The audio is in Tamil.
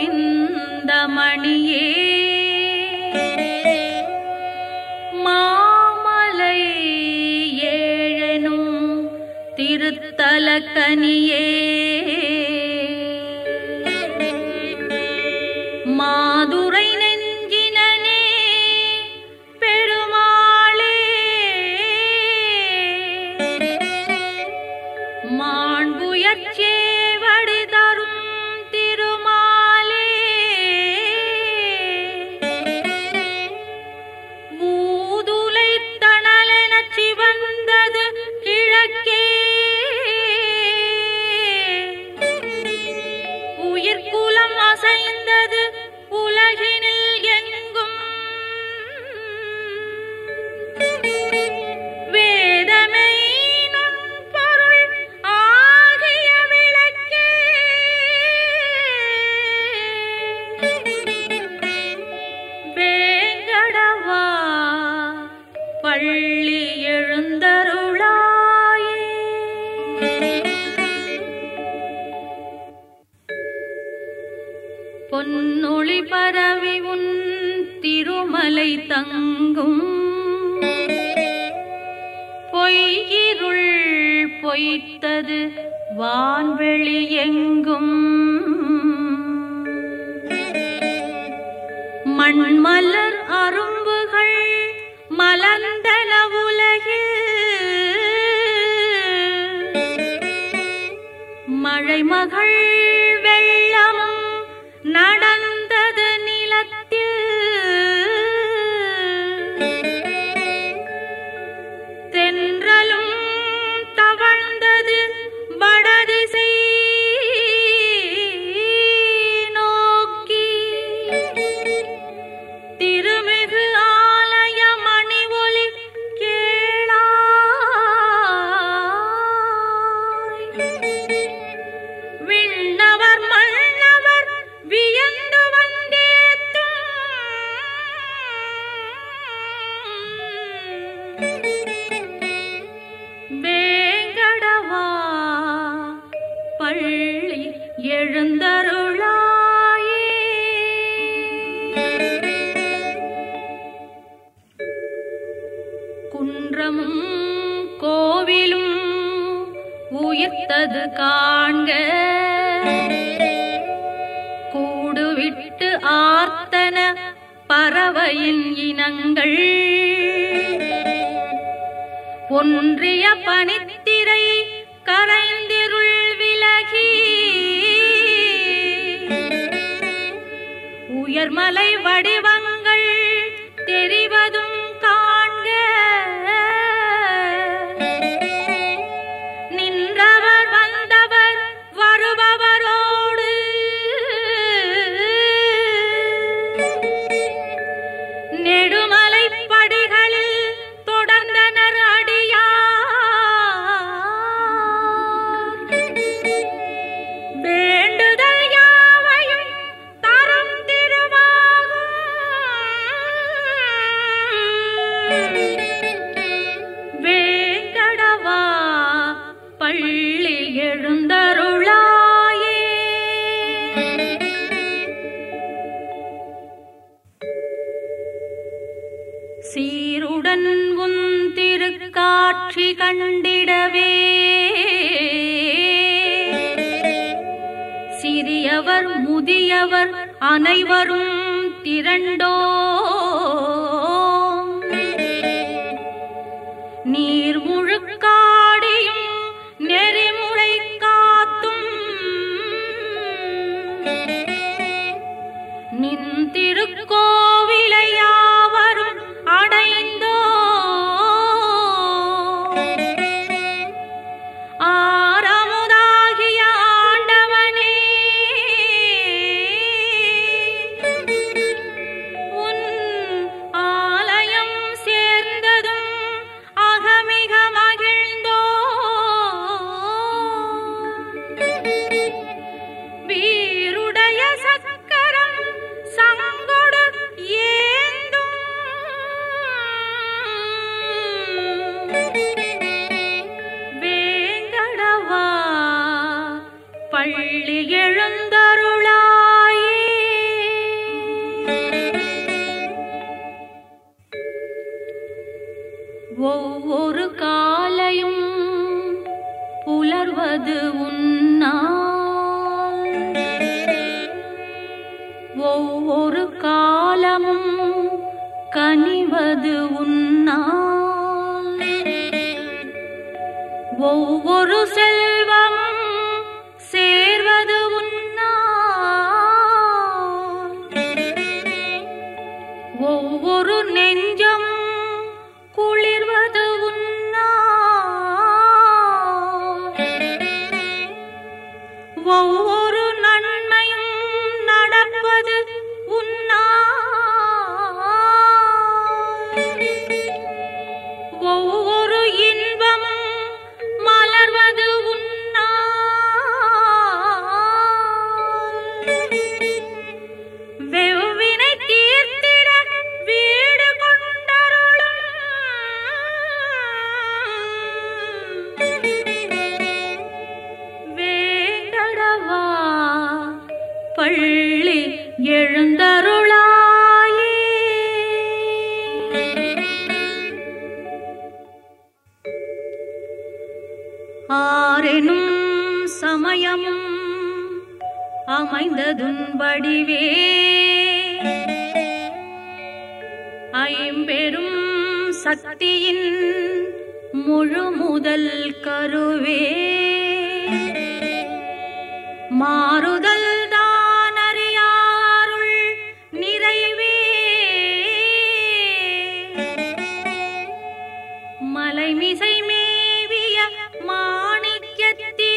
கோவிந்தமணியே. மாமலை ஏழனும் திருத்தலக்கனியே. தன்னை தங்கும் பொய்யிருள் பொய்த்தது வான்வெளி எங்கும். மண்மலர் அரும்புகள் மலர்ந்தன உலகில். மழைமகள் வெள்ளம் நடந்த குன்றமும் கோவிலும் உயிர்த்தது காண்க. கூடுவிட்டு ஆர்த்தன பறவையின் இனங்கள். ஒன்றிய பனித்திரை கரைந்திருள் விலகி. உயர்மலை வடிவ காட்சி கண்டிடவே. சிறியவர் முதியவர் அனைவரும் திரண்டோ அது உன் அமைந்ததுன்படிவே ஐம்பெரும் சக்தியின் முழு முதல் கருவே. மாறுதல் தானறியாருள் நிறைவே. மலைமிசை மேவிய மாணிக்கத்தில்